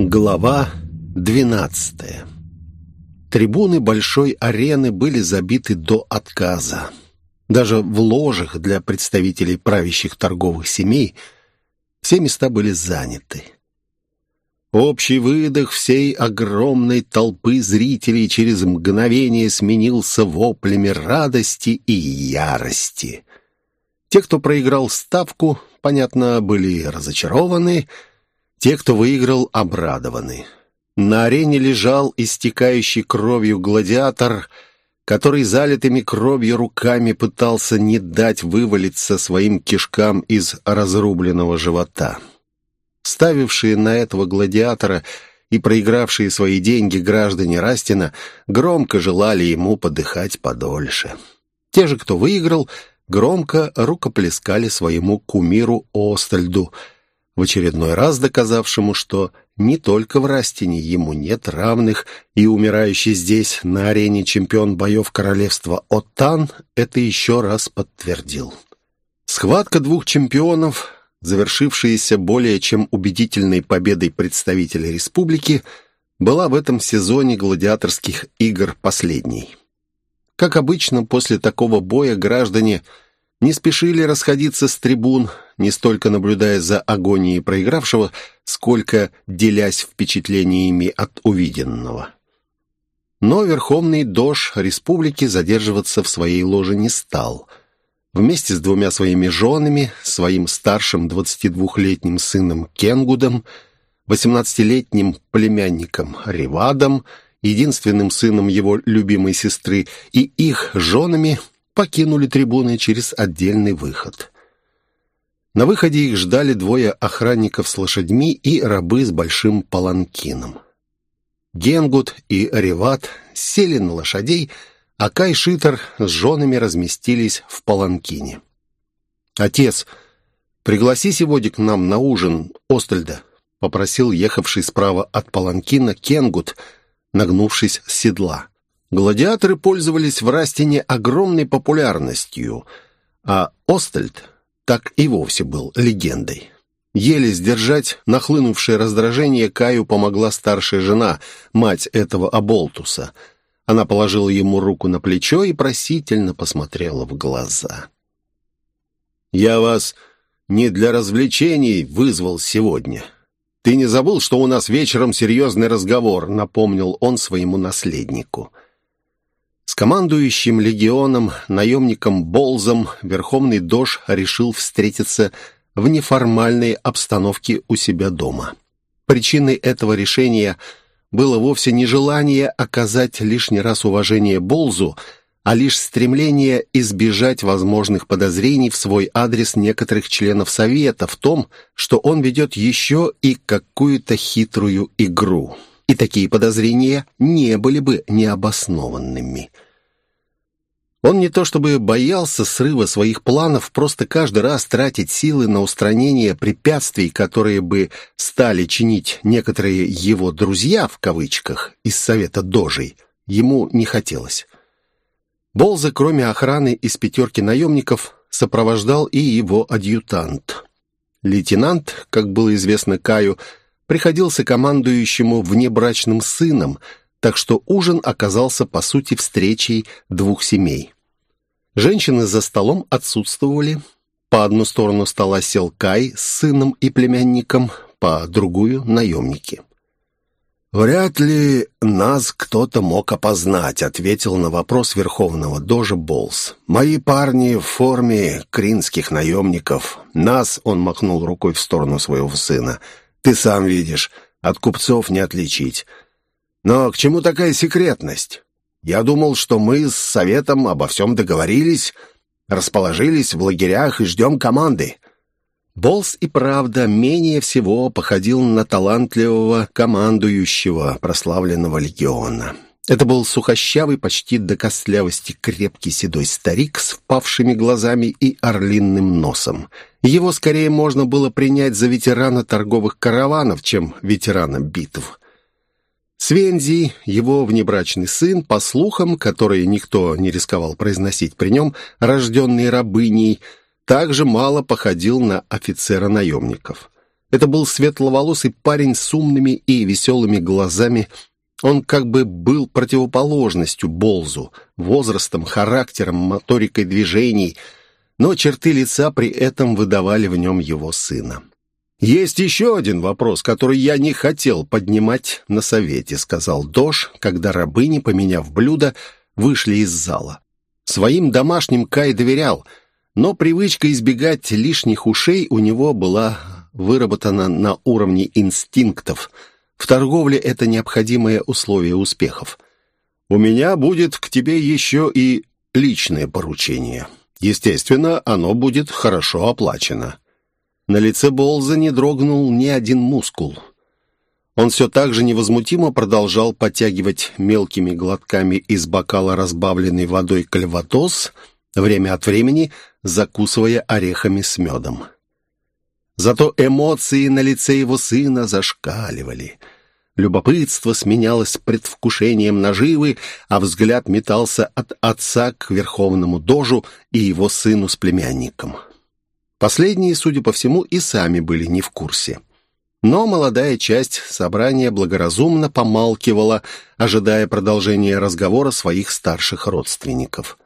Глава 12 Трибуны большой арены были забиты до отказа. Даже в ложах для представителей правящих торговых семей все места были заняты. Общий выдох всей огромной толпы зрителей через мгновение сменился воплями радости и ярости. Те, кто проиграл ставку, понятно, были разочарованы, те, кто выиграл, обрадованы. На арене лежал истекающий кровью гладиатор, который залитыми кровью руками пытался не дать вывалиться своим кишкам из разрубленного живота. Ставившие на этого гладиатора и проигравшие свои деньги граждане Растина громко желали ему подыхать подольше. Те же, кто выиграл, громко рукоплескали своему кумиру Остальду – в очередной раз доказавшему, что не только в Растине ему нет равных, и умирающий здесь, на арене чемпион боев королевства Оттан, это еще раз подтвердил. Схватка двух чемпионов, завершившаяся более чем убедительной победой представителей республики, была в этом сезоне гладиаторских игр последней. Как обычно, после такого боя граждане – не спешили расходиться с трибун, не столько наблюдая за агонией проигравшего, сколько делясь впечатлениями от увиденного. Но верховный дож республики задерживаться в своей ложе не стал. Вместе с двумя своими женами, своим старшим 22-летним сыном Кенгудом, 18-летним племянником Ривадом, единственным сыном его любимой сестры и их женами – покинули трибуны через отдельный выход. На выходе их ждали двое охранников с лошадьми и рабы с большим паланкином. Генгут и Реват сели на лошадей, а Кай Шитер с женами разместились в паланкине. «Отец, пригласи сегодня к нам на ужин Остальда», — попросил ехавший справа от паланкина Кенгут, нагнувшись с седла. Гладиаторы пользовались в Растине огромной популярностью, а Остальд так и вовсе был легендой. Еле сдержать нахлынувшее раздражение Каю помогла старшая жена, мать этого Аболтуса. Она положила ему руку на плечо и просительно посмотрела в глаза. «Я вас не для развлечений вызвал сегодня. Ты не забыл, что у нас вечером серьезный разговор?» — напомнил он своему наследнику. — с командующим легионом, наемником Болзом, Верховный Дож решил встретиться в неформальной обстановке у себя дома. Причиной этого решения было вовсе не желание оказать лишний раз уважение Болзу, а лишь стремление избежать возможных подозрений в свой адрес некоторых членов Совета в том, что он ведет еще и какую-то хитрую игру и такие подозрения не были бы необоснованными. Он не то чтобы боялся срыва своих планов, просто каждый раз тратить силы на устранение препятствий, которые бы стали чинить некоторые его «друзья» в кавычках из Совета Дожей, ему не хотелось. Болза, кроме охраны из пятерки наемников, сопровождал и его адъютант. Лейтенант, как было известно Каю, приходился командующему внебрачным сыном, так что ужин оказался, по сути, встречей двух семей. Женщины за столом отсутствовали. По одну сторону стола сел Кай с сыном и племянником, по другую — наемники. «Вряд ли нас кто-то мог опознать», — ответил на вопрос верховного дожа Болс. «Мои парни в форме кринских наемников. Нас», — он махнул рукой в сторону своего сына, — ты сам видишь, от купцов не отличить. Но к чему такая секретность? Я думал, что мы с советом обо всем договорились, расположились в лагерях и ждем команды». Болс и правда менее всего походил на талантливого командующего прославленного легиона. Это был сухощавый, почти до костлявости крепкий седой старик с впавшими глазами и орлинным носом — его скорее можно было принять за ветерана торговых караванов, чем ветерана битв. Свензи, его внебрачный сын, по слухам, которые никто не рисковал произносить при нем, рожденный рабыней, также мало походил на офицера наемников. Это был светловолосый парень с умными и веселыми глазами. Он как бы был противоположностью Болзу, возрастом, характером, моторикой движений, но черты лица при этом выдавали в нем его сына. «Есть еще один вопрос, который я не хотел поднимать на совете», сказал Дош, когда рабыни, поменяв блюдо, вышли из зала. Своим домашним Кай доверял, но привычка избегать лишних ушей у него была выработана на уровне инстинктов. В торговле это необходимое условие успехов. «У меня будет к тебе еще и личное поручение. Естественно, оно будет хорошо оплачено». На лице Болза не дрогнул ни один мускул. Он все так же невозмутимо продолжал подтягивать мелкими глотками из бокала разбавленной водой кальватос, время от времени закусывая орехами с медом. Зато эмоции на лице его сына зашкаливали. Любопытство сменялось предвкушением наживы, а взгляд метался от отца к верховному дожу и его сыну с племянником. Последние, судя по всему, и сами были не в курсе. Но молодая часть собрания благоразумно помалкивала, ожидая продолжения разговора своих старших родственников.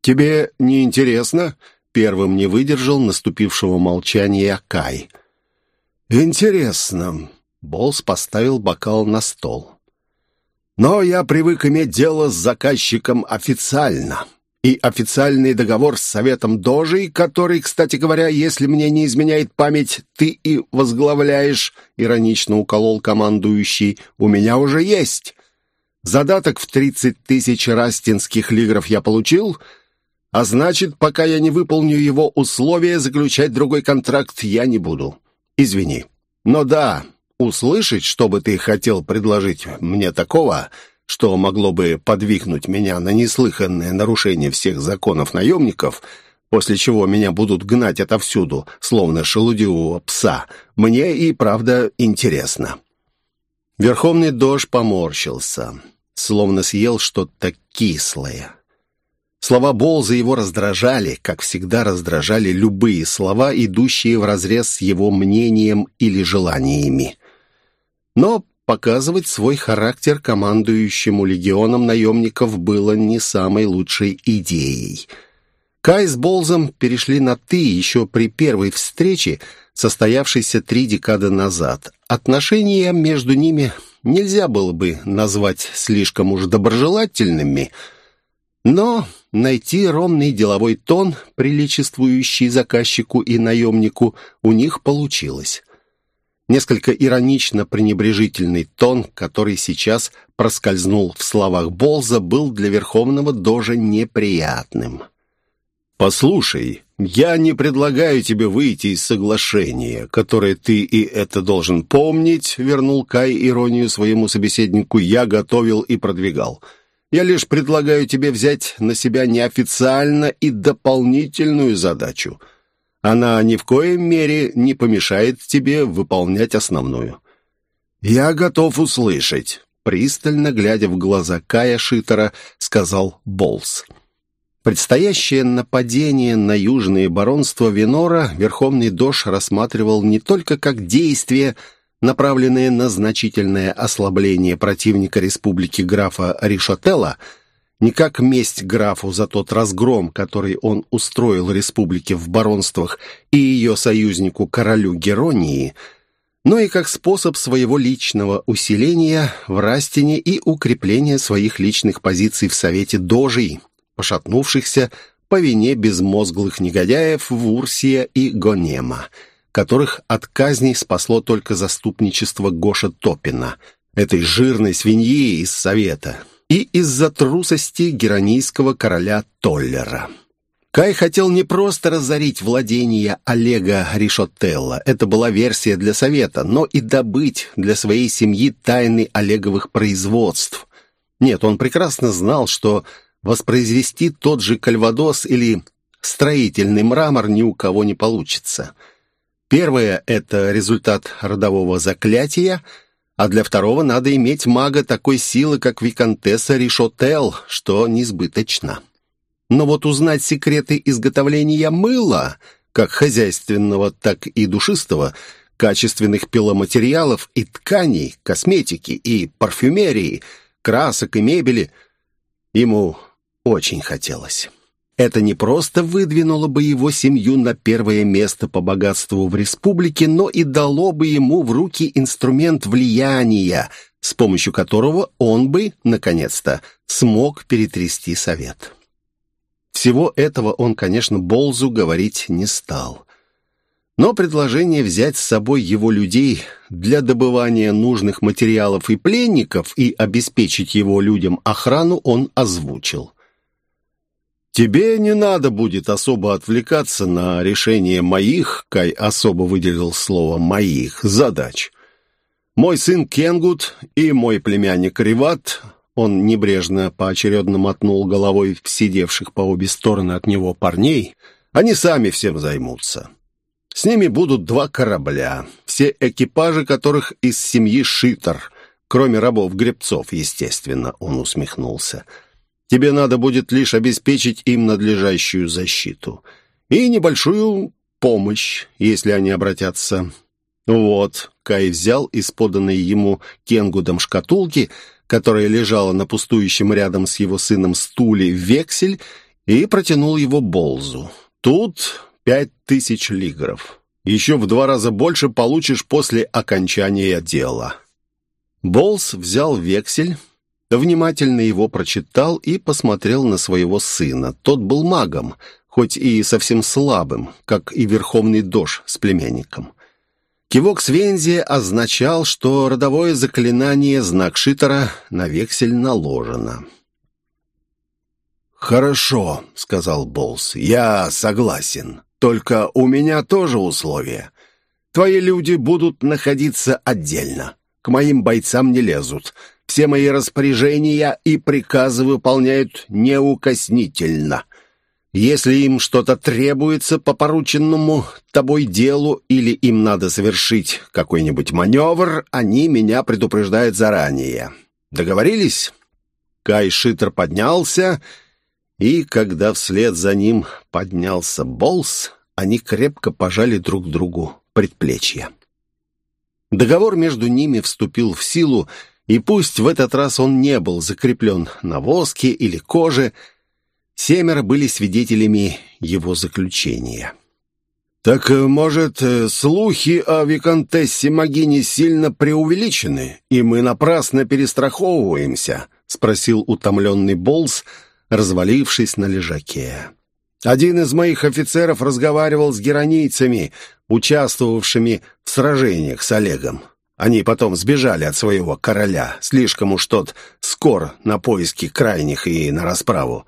«Тебе не интересно?» — первым не выдержал наступившего молчания Кай. «Интересно». Болс поставил бокал на стол. «Но я привык иметь дело с заказчиком официально и официальный договор с Советом Дожей, который, кстати говоря, если мне не изменяет память, ты и возглавляешь, иронично уколол командующий, у меня уже есть. Задаток в 30 тысяч растинских лигров я получил, а значит, пока я не выполню его условия, заключать другой контракт я не буду. Извини. Но да, услышать, что бы ты хотел предложить мне такого что могло бы подвигнуть меня на неслыханное нарушение всех законов наемников, после чего меня будут гнать отовсюду, словно шелудивого пса, мне и правда интересно». Верховный дождь поморщился, словно съел что-то кислое. Слова Болза его раздражали, как всегда раздражали любые слова, идущие вразрез с его мнением или желаниями. Но Показывать свой характер командующему легионом наемников было не самой лучшей идеей. Кай с Болзом перешли на «ты» еще при первой встрече, состоявшейся три декады назад. Отношения между ними нельзя было бы назвать слишком уж доброжелательными, но найти ровный деловой тон, приличествующий заказчику и наемнику, у них получилось несколько иронично пренебрежительный тон, который сейчас проскользнул в словах Болза, был для Верховного Дожа неприятным. «Послушай, я не предлагаю тебе выйти из соглашения, которое ты и это должен помнить», вернул Кай иронию своему собеседнику, «я готовил и продвигал». Я лишь предлагаю тебе взять на себя неофициально и дополнительную задачу — она ни в коем мере не помешает тебе выполнять основную. «Я готов услышать», — пристально глядя в глаза Кая Шитера, сказал Болс. Предстоящее нападение на южные баронства Венора Верховный Дош рассматривал не только как действие, направленное на значительное ослабление противника республики графа Ришотелла, не как месть графу за тот разгром, который он устроил республике в баронствах и ее союзнику королю Геронии, но и как способ своего личного усиления в Растине и укрепления своих личных позиций в Совете Дожей, пошатнувшихся по вине безмозглых негодяев Вурсия и Гонема, которых от казни спасло только заступничество Гоша Топина, этой жирной свиньи из Совета – и из-за трусости геронийского короля Толлера. Кай хотел не просто разорить владения Олега Ришотелла, это была версия для совета, но и добыть для своей семьи тайны Олеговых производств. Нет, он прекрасно знал, что воспроизвести тот же кальвадос или строительный мрамор ни у кого не получится. Первое — это результат родового заклятия — а для второго надо иметь мага такой силы, как Викантесса Ришотел, что несбыточно. Но вот узнать секреты изготовления мыла, как хозяйственного, так и душистого, качественных пиломатериалов и тканей, косметики и парфюмерии, красок и мебели. Ему очень хотелось. Это не просто выдвинуло бы его семью на первое место по богатству в республике, но и дало бы ему в руки инструмент влияния, с помощью которого он бы, наконец-то, смог перетрясти совет. Всего этого он, конечно, Болзу говорить не стал. Но предложение взять с собой его людей для добывания нужных материалов и пленников и обеспечить его людям охрану он озвучил. «Тебе не надо будет особо отвлекаться на решение моих, Кай особо выделил слово «моих» задач. Мой сын Кенгут и мой племянник Риват, он небрежно поочередно мотнул головой сидевших по обе стороны от него парней, они сами всем займутся. С ними будут два корабля, все экипажи которых из семьи Шитер, кроме рабов-гребцов, естественно, он усмехнулся — Тебе надо будет лишь обеспечить им надлежащую защиту. И небольшую помощь, если они обратятся. Вот, Кай взял из поданной ему Кенгудом шкатулки, которая лежала на пустующем рядом с его сыном стуле, вексель и протянул его Болзу. Тут пять тысяч лигров. Еще в два раза больше получишь после окончания дела. Болз взял вексель, внимательно его прочитал и посмотрел на своего сына. Тот был магом, хоть и совсем слабым, как и Верховный Дож с племянником. Кивок Свензи означал, что родовое заклинание «Знак Шитера» на вексель наложено. «Хорошо», — сказал Болс, — «я согласен. Только у меня тоже условия. Твои люди будут находиться отдельно. К моим бойцам не лезут. Все мои распоряжения и приказы выполняют неукоснительно. Если им что-то требуется по порученному тобой делу или им надо совершить какой-нибудь маневр, они меня предупреждают заранее. Договорились?» Кай Шитер поднялся, и когда вслед за ним поднялся Болс, они крепко пожали друг другу предплечья. Договор между ними вступил в силу, и пусть в этот раз он не был закреплен на воске или коже, семеро были свидетелями его заключения. «Так, э, может, э, слухи о виконтессе Магине сильно преувеличены, и мы напрасно перестраховываемся?» — спросил утомленный Болс, развалившись на лежаке. «Один из моих офицеров разговаривал с геронийцами, участвовавшими в сражениях с Олегом. Они потом сбежали от своего короля, слишком уж тот скор на поиски крайних и на расправу.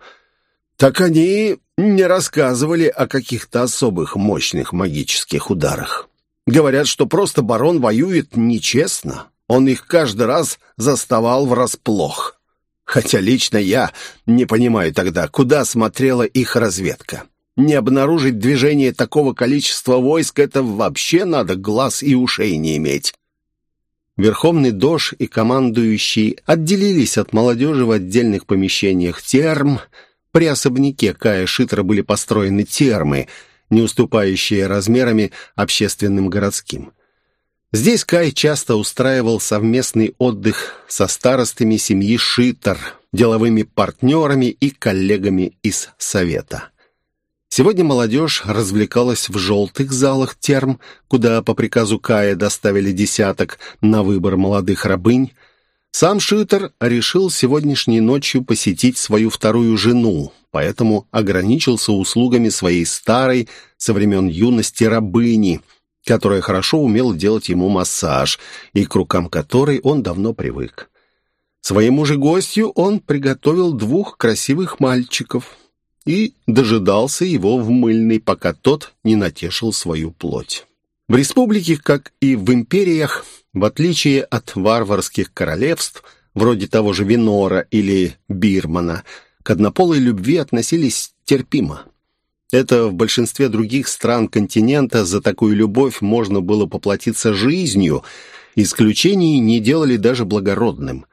Так они не рассказывали о каких-то особых мощных магических ударах. Говорят, что просто барон воюет нечестно. Он их каждый раз заставал врасплох. Хотя лично я не понимаю тогда, куда смотрела их разведка. Не обнаружить движение такого количества войск — это вообще надо глаз и ушей не иметь. Верховный Дож и командующий отделились от молодежи в отдельных помещениях терм. При особняке Кая Шитра были построены термы, не уступающие размерами общественным городским. Здесь Кай часто устраивал совместный отдых со старостами семьи Шитер, деловыми партнерами и коллегами из Совета. Сегодня молодежь развлекалась в желтых залах терм, куда по приказу Кая доставили десяток на выбор молодых рабынь. Сам Шитер решил сегодняшней ночью посетить свою вторую жену, поэтому ограничился услугами своей старой со времен юности рабыни, которая хорошо умела делать ему массаж и к рукам которой он давно привык. Своему же гостю он приготовил двух красивых мальчиков — и дожидался его в мыльной, пока тот не натешил свою плоть. В республике, как и в империях, в отличие от варварских королевств, вроде того же Винора или Бирмана, к однополой любви относились терпимо. Это в большинстве других стран континента за такую любовь можно было поплатиться жизнью, исключений не делали даже благородным.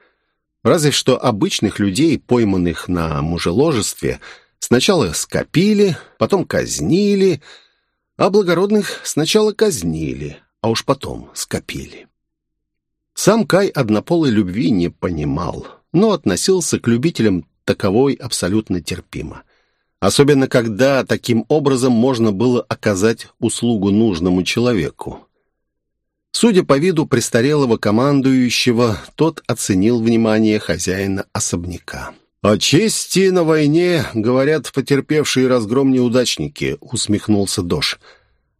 Разве что обычных людей, пойманных на мужеложестве – Сначала скопили, потом казнили, а благородных сначала казнили, а уж потом скопили. Сам Кай однополой любви не понимал, но относился к любителям таковой абсолютно терпимо. Особенно, когда таким образом можно было оказать услугу нужному человеку. Судя по виду престарелого командующего, тот оценил внимание хозяина особняка. «О чести на войне, говорят, потерпевшие разгром неудачники», — усмехнулся Дош.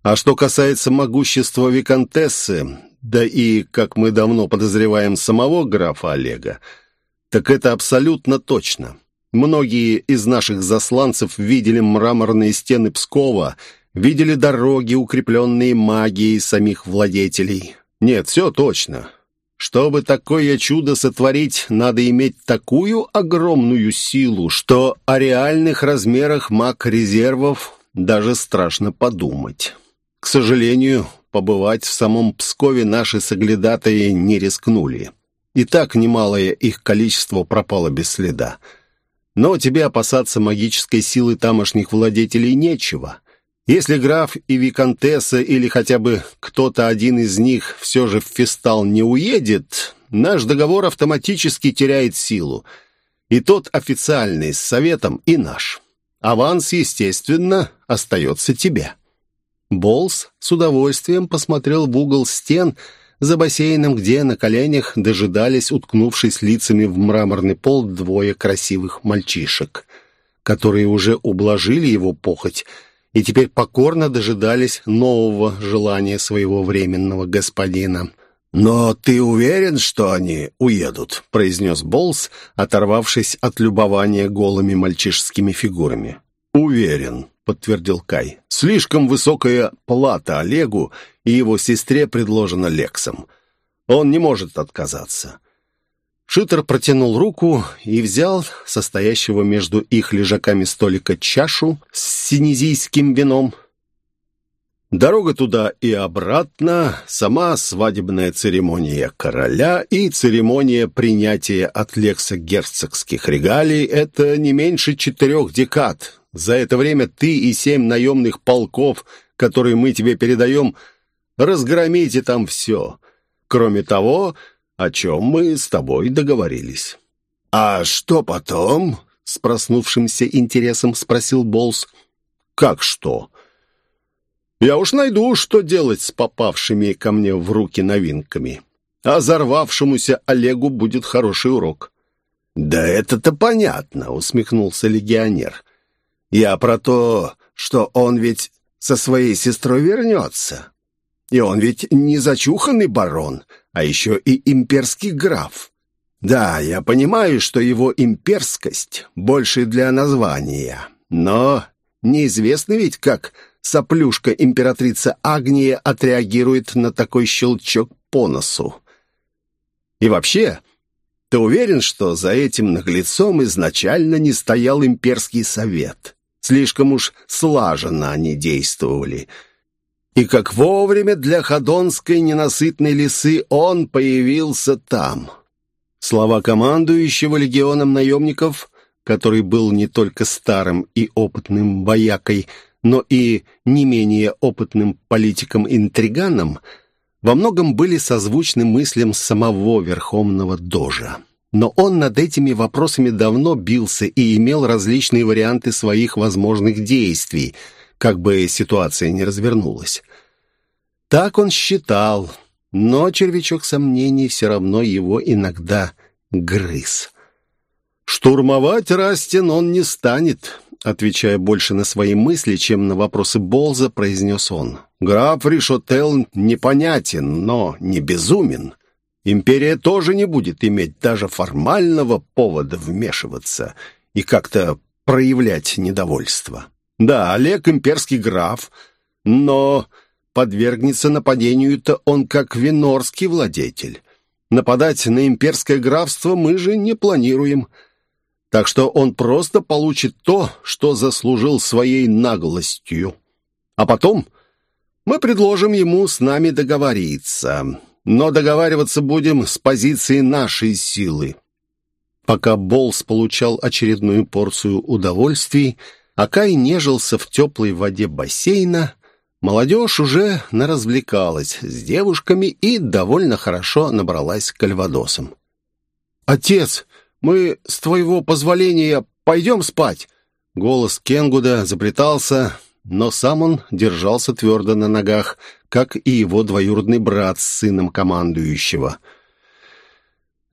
«А что касается могущества Викантессы, да и, как мы давно подозреваем, самого графа Олега, так это абсолютно точно. Многие из наших засланцев видели мраморные стены Пскова, видели дороги, укрепленные магией самих владетелей. Нет, все точно. Чтобы такое чудо сотворить, надо иметь такую огромную силу, что о реальных размерах маг-резервов даже страшно подумать. К сожалению, побывать в самом Пскове наши соглядатые не рискнули. И так немалое их количество пропало без следа. Но тебе опасаться магической силы тамошних владетелей нечего. Если граф и виконтесса или хотя бы кто-то один из них все же в фестал не уедет, наш договор автоматически теряет силу. И тот официальный с советом, и наш. Аванс, естественно, остается тебе». Болс с удовольствием посмотрел в угол стен за бассейном, где на коленях дожидались, уткнувшись лицами в мраморный пол, двое красивых мальчишек, которые уже ублажили его похоть и теперь покорно дожидались нового желания своего временного господина. «Но ты уверен, что они уедут?» — произнес Болс, оторвавшись от любования голыми мальчишескими фигурами. «Уверен», — подтвердил Кай. «Слишком высокая плата Олегу и его сестре предложена Лексом. Он не может отказаться. Шитер протянул руку и взял состоящего между их лежаками столика чашу с синезийским вином. Дорога туда и обратно, сама свадебная церемония короля и церемония принятия от Лекса герцогских регалий — это не меньше четырех декад. За это время ты и семь наемных полков, которые мы тебе передаем, разгромите там все. Кроме того, о чем мы с тобой договорились». «А что потом?» — с проснувшимся интересом спросил Болс. «Как что?» «Я уж найду, что делать с попавшими ко мне в руки новинками. А взорвавшемуся Олегу будет хороший урок». «Да это-то понятно», — усмехнулся легионер. «Я про то, что он ведь со своей сестрой вернется. И он ведь не зачуханный барон, а еще и имперский граф. Да, я понимаю, что его имперскость больше для названия, но неизвестно ведь, как соплюшка императрица Агния отреагирует на такой щелчок по носу. И вообще, ты уверен, что за этим наглецом изначально не стоял имперский совет? Слишком уж слаженно они действовали — и как вовремя для ходонской ненасытной лисы он появился там. Слова командующего легионом наемников, который был не только старым и опытным боякой, но и не менее опытным политиком-интриганом, во многом были созвучны мыслям самого Верховного Дожа. Но он над этими вопросами давно бился и имел различные варианты своих возможных действий – как бы ситуация не развернулась. Так он считал, но червячок сомнений все равно его иногда грыз. «Штурмовать Растин он не станет», отвечая больше на свои мысли, чем на вопросы Болза, произнес он. «Граф Ришотел непонятен, но не безумен. Империя тоже не будет иметь даже формального повода вмешиваться и как-то проявлять недовольство. Да, Олег имперский граф, но подвергнется нападению-то он как винорский владетель. Нападать на имперское графство мы же не планируем. Так что он просто получит то, что заслужил своей наглостью. А потом мы предложим ему с нами договориться. Но договариваться будем с позиции нашей силы. Пока Болс получал очередную порцию удовольствий, Акай нежился в теплой воде бассейна, Молодежь уже наразвлекалась с девушками и довольно хорошо набралась кальвадосом. «Отец, мы, с твоего позволения, пойдем спать?» Голос Кенгуда заплетался, но сам он держался твердо на ногах, как и его двоюродный брат с сыном командующего —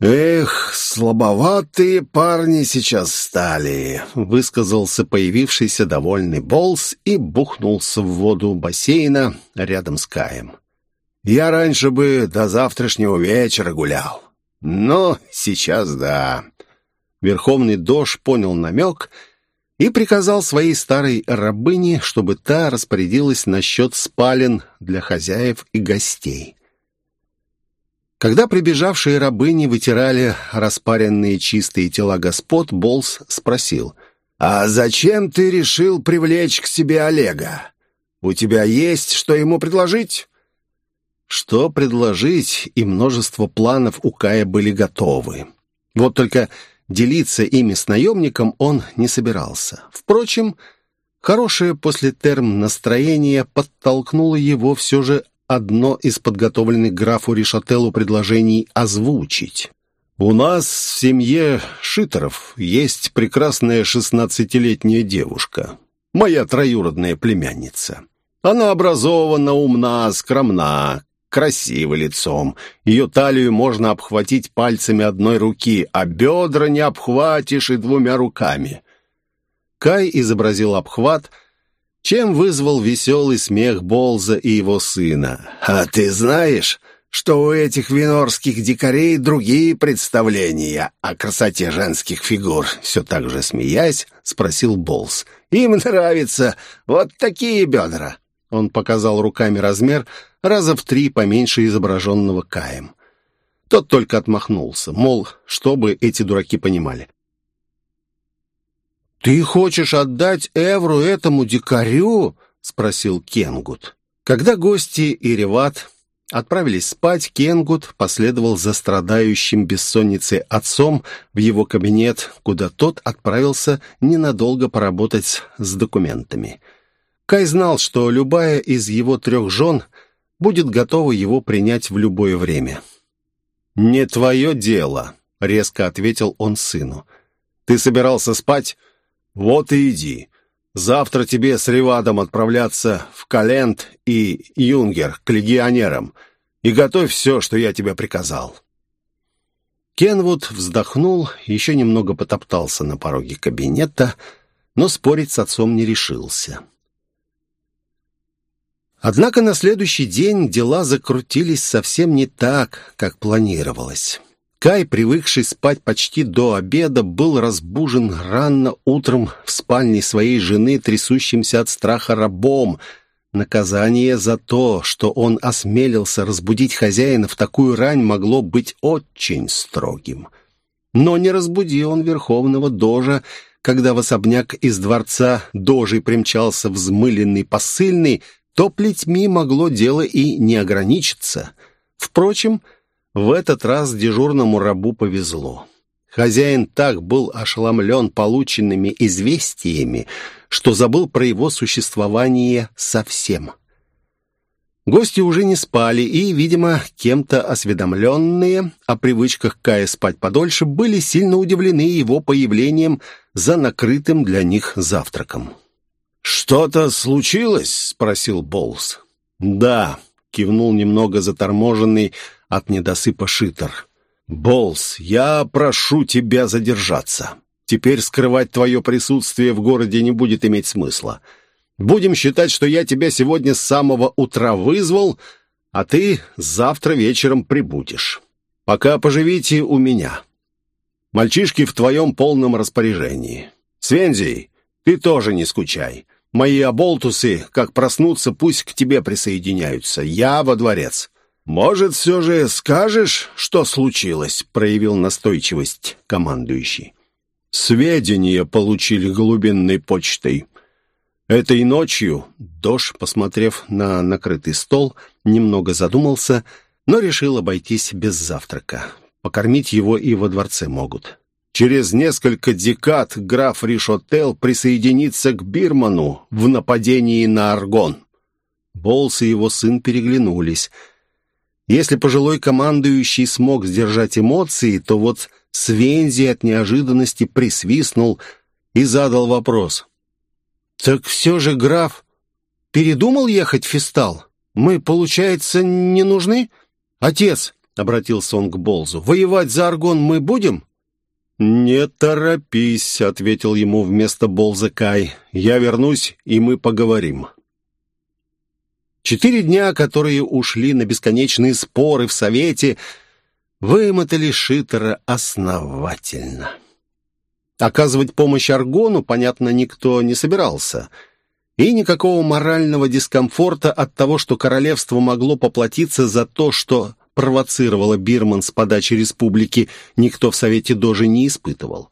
«Эх, слабоватые парни сейчас стали», — высказался появившийся довольный Болс и бухнулся в воду бассейна рядом с Каем. «Я раньше бы до завтрашнего вечера гулял, но сейчас да». Верховный Дож понял намек и приказал своей старой рабыне, чтобы та распорядилась насчет спален для хозяев и гостей. Когда прибежавшие рабыни вытирали распаренные чистые тела господ, Болс спросил, «А зачем ты решил привлечь к себе Олега? У тебя есть что ему предложить?» Что предложить, и множество планов у Кая были готовы. Вот только делиться ими с наемником он не собирался. Впрочем, хорошее после терм настроение подтолкнуло его все же одно из подготовленных графу Ришателлу предложений озвучить. «У нас в семье Шитеров есть прекрасная шестнадцатилетняя девушка, моя троюродная племянница. Она образована, умна, скромна, красива лицом. Ее талию можно обхватить пальцами одной руки, а бедра не обхватишь и двумя руками». Кай изобразил обхват – чем вызвал веселый смех Болза и его сына. «А ты знаешь, что у этих винорских дикарей другие представления о красоте женских фигур?» Все так же смеясь, спросил Болз. «Им нравятся вот такие бедра». Он показал руками размер раза в три поменьше изображенного Каем. Тот только отмахнулся, мол, чтобы эти дураки понимали. «Ты хочешь отдать Эвру этому дикарю?» — спросил Кенгут. Когда гости и Реват отправились спать, Кенгут последовал за страдающим бессонницей отцом в его кабинет, куда тот отправился ненадолго поработать с документами. Кай знал, что любая из его трех жен будет готова его принять в любое время. «Не твое дело», — резко ответил он сыну. «Ты собирался спать?» «Вот и иди. Завтра тебе с Ревадом отправляться в Калент и Юнгер к легионерам, и готовь все, что я тебе приказал». Кенвуд вздохнул, еще немного потоптался на пороге кабинета, но спорить с отцом не решился. Однако на следующий день дела закрутились совсем не так, как планировалось. Кай, привыкший спать почти до обеда, был разбужен рано утром в спальне своей жены, трясущимся от страха рабом. Наказание за то, что он осмелился разбудить хозяина в такую рань, могло быть очень строгим. Но не разбуди он верховного дожа, когда в особняк из дворца дожей примчался взмыленный посыльный, то плетьми могло дело и не ограничиться. Впрочем, в этот раз дежурному рабу повезло. Хозяин так был ошеломлен полученными известиями, что забыл про его существование совсем. Гости уже не спали, и, видимо, кем-то осведомленные о привычках Кая спать подольше были сильно удивлены его появлением за накрытым для них завтраком. «Что-то случилось?» — спросил Болс. «Да», — кивнул немного заторможенный, от недосыпа шитер. «Болс, я прошу тебя задержаться. Теперь скрывать твое присутствие в городе не будет иметь смысла. Будем считать, что я тебя сегодня с самого утра вызвал, а ты завтра вечером прибудешь. Пока поживите у меня. Мальчишки в твоем полном распоряжении. Свензий, ты тоже не скучай. Мои оболтусы, как проснутся, пусть к тебе присоединяются. Я во дворец. «Может, все же скажешь, что случилось?» — проявил настойчивость командующий. «Сведения получили голубинной почтой. Этой ночью...» Дош, посмотрев на накрытый стол, немного задумался, но решил обойтись без завтрака. Покормить его и во дворце могут. Через несколько декад граф Ришотел присоединится к Бирману в нападении на Аргон. Болс и его сын переглянулись. Если пожилой командующий смог сдержать эмоции, то вот Свензи от неожиданности присвистнул и задал вопрос. «Так все же граф передумал ехать в Фистал? Мы, получается, не нужны? Отец, — обратился он к Болзу, — воевать за Аргон мы будем?» «Не торопись», — ответил ему вместо Болза Кай. «Я вернусь, и мы поговорим». Четыре дня, которые ушли на бесконечные споры в Совете, вымотали Шитера основательно. Оказывать помощь Аргону, понятно, никто не собирался. И никакого морального дискомфорта от того, что королевство могло поплатиться за то, что провоцировало Бирман с подачи республики, никто в Совете Дожи не испытывал.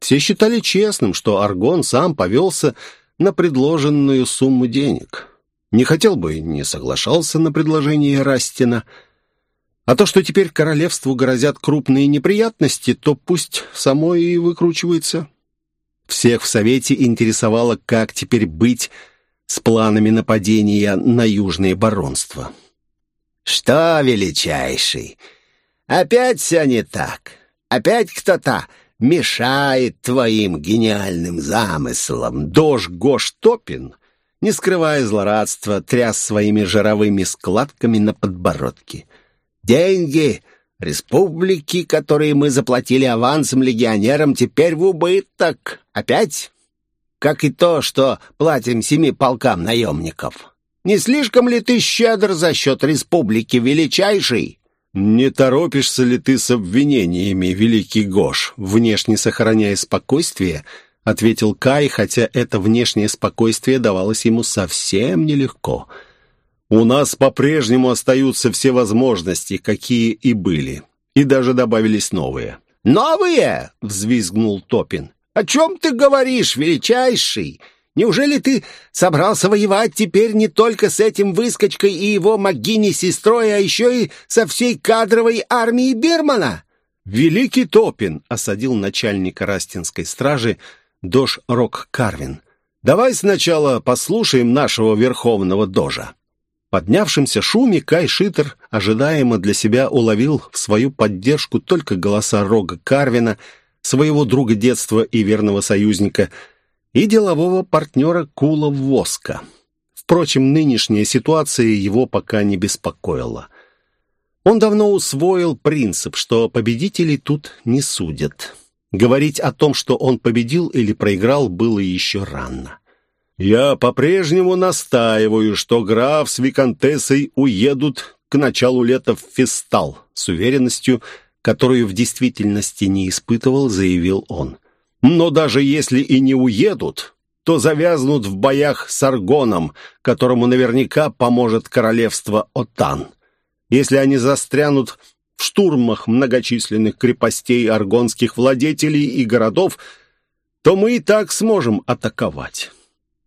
Все считали честным, что Аргон сам повелся на предложенную сумму денег. Не хотел бы, не соглашался на предложение Растина – а то, что теперь королевству грозят крупные неприятности, то пусть само и выкручивается. Всех в Совете интересовало, как теперь быть с планами нападения на Южное баронство. «Что, величайший, опять все не так? Опять кто-то мешает твоим гениальным замыслам?» Дож Гош Топин, не скрывая злорадства, тряс своими жировыми складками на подбородке. Деньги республики, которые мы заплатили авансом легионерам, теперь в убыток. Опять? Как и то, что платим семи полкам наемников. Не слишком ли ты щедр за счет республики величайший?» «Не торопишься ли ты с обвинениями, великий Гош?» Внешне сохраняя спокойствие, ответил Кай, хотя это внешнее спокойствие давалось ему совсем нелегко — у нас по-прежнему остаются все возможности, какие и были. И даже добавились новые. «Новые?» — взвизгнул Топин. «О чем ты говоришь, величайший? Неужели ты собрался воевать теперь не только с этим выскочкой и его могини-сестрой, а еще и со всей кадровой армией Бирмана?» «Великий Топин!» — осадил начальника Растинской стражи Дож Рок Карвин. «Давай сначала послушаем нашего верховного Дожа» поднявшемся шуме Кай Шитер ожидаемо для себя уловил в свою поддержку только голоса Рога Карвина, своего друга детства и верного союзника, и делового партнера Кула Воска. Впрочем, нынешняя ситуация его пока не беспокоила. Он давно усвоил принцип, что победителей тут не судят. Говорить о том, что он победил или проиграл, было еще рано. «Я по-прежнему настаиваю, что граф с виконтессой уедут к началу лета в Фестал», с уверенностью, которую в действительности не испытывал, заявил он. «Но даже если и не уедут, то завязнут в боях с Аргоном, которому наверняка поможет королевство Отан. Если они застрянут штурмах многочисленных крепостей аргонских владетелей и городов, то мы и так сможем атаковать».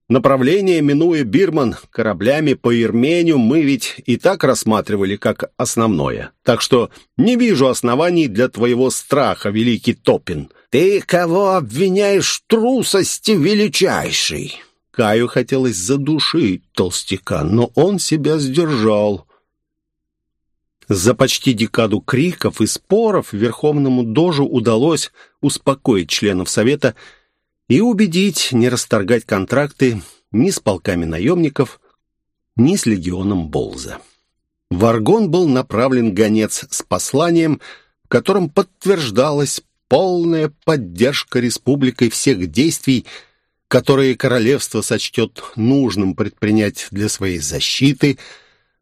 Направление, минуя Бирман, кораблями по Ирмению мы ведь и так рассматривали как основное. Так что не вижу оснований для твоего страха, великий Топин. Ты кого обвиняешь в трусости величайшей? Каю хотелось задушить толстяка, но он себя сдержал. За почти декаду криков и споров Верховному Дожу удалось успокоить членов Совета и убедить не расторгать контракты ни с полками наемников, ни с легионом Болза. В Аргон был направлен гонец с посланием, в котором подтверждалась полная поддержка республикой всех действий, которые королевство сочтет нужным предпринять для своей защиты –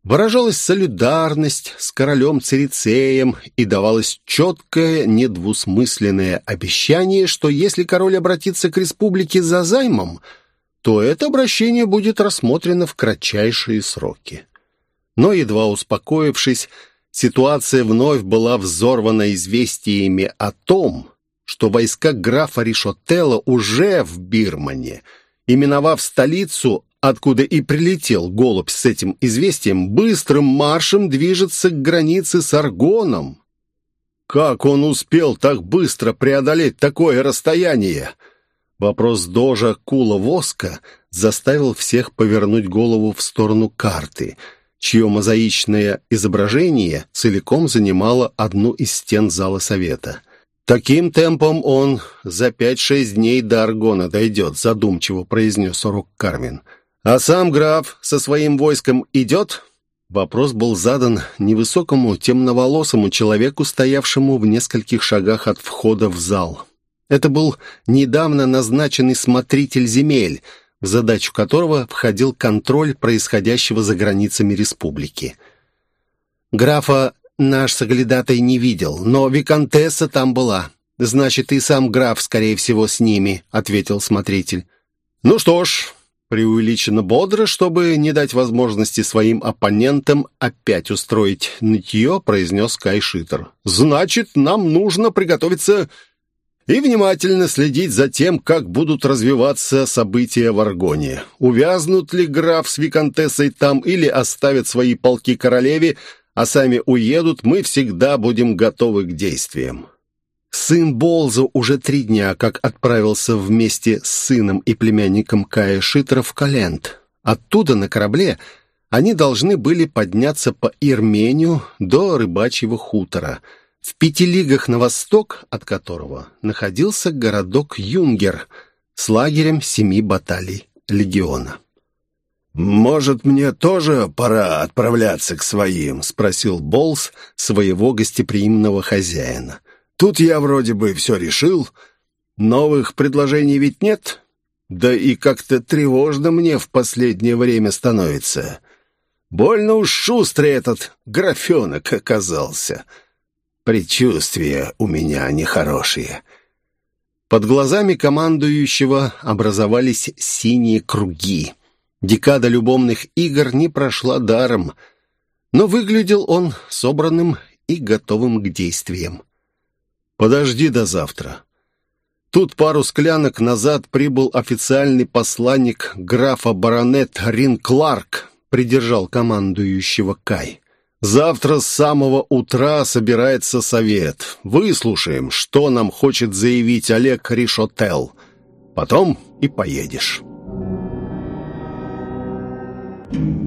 выражалась солидарность с королем Церицеем и давалось четкое, недвусмысленное обещание, что если король обратится к республике за займом, то это обращение будет рассмотрено в кратчайшие сроки. Но, едва успокоившись, ситуация вновь была взорвана известиями о том, что войска графа Ришотелла уже в Бирмане, именовав столицу, откуда и прилетел голубь с этим известием, быстрым маршем движется к границе с Аргоном. Как он успел так быстро преодолеть такое расстояние? Вопрос дожа Кула Воска заставил всех повернуть голову в сторону карты, чье мозаичное изображение целиком занимало одну из стен зала совета. «Таким темпом он за пять-шесть дней до Аргона дойдет», задумчиво произнес Рок Кармин. «А сам граф со своим войском идет?» Вопрос был задан невысокому темноволосому человеку, стоявшему в нескольких шагах от входа в зал. Это был недавно назначенный смотритель земель, в задачу которого входил контроль происходящего за границами республики. Графа наш соглядатай не видел, но виконтесса там была. Значит, и сам граф, скорее всего, с ними, ответил смотритель. Ну что ж, преувеличенно бодро, чтобы не дать возможности своим оппонентам опять устроить нытье, произнес Кай Шитер. «Значит, нам нужно приготовиться и внимательно следить за тем, как будут развиваться события в Аргоне. Увязнут ли граф с виконтессой там или оставят свои полки королеве, а сами уедут, мы всегда будем готовы к действиям. Сын Болза уже три дня как отправился вместе с сыном и племянником Кая Шитера в Калент. Оттуда на корабле они должны были подняться по Ирмению до рыбачьего хутора, в пяти лигах на восток от которого находился городок Юнгер с лагерем семи баталий легиона. «Может, мне тоже пора отправляться к своим?» — спросил Болс своего гостеприимного хозяина. Тут я вроде бы все решил. Новых предложений ведь нет. Да и как-то тревожно мне в последнее время становится. Больно уж шустрый этот графенок оказался. Предчувствия у меня нехорошие. Под глазами командующего образовались синие круги. Декада любовных игр не прошла даром, но выглядел он собранным и готовым к действиям. Подожди до завтра. Тут пару склянок назад прибыл официальный посланник графа баронет Рин Кларк, придержал командующего Кай. Завтра с самого утра собирается совет. Выслушаем, что нам хочет заявить Олег Ришотел. Потом и поедешь. Thank you.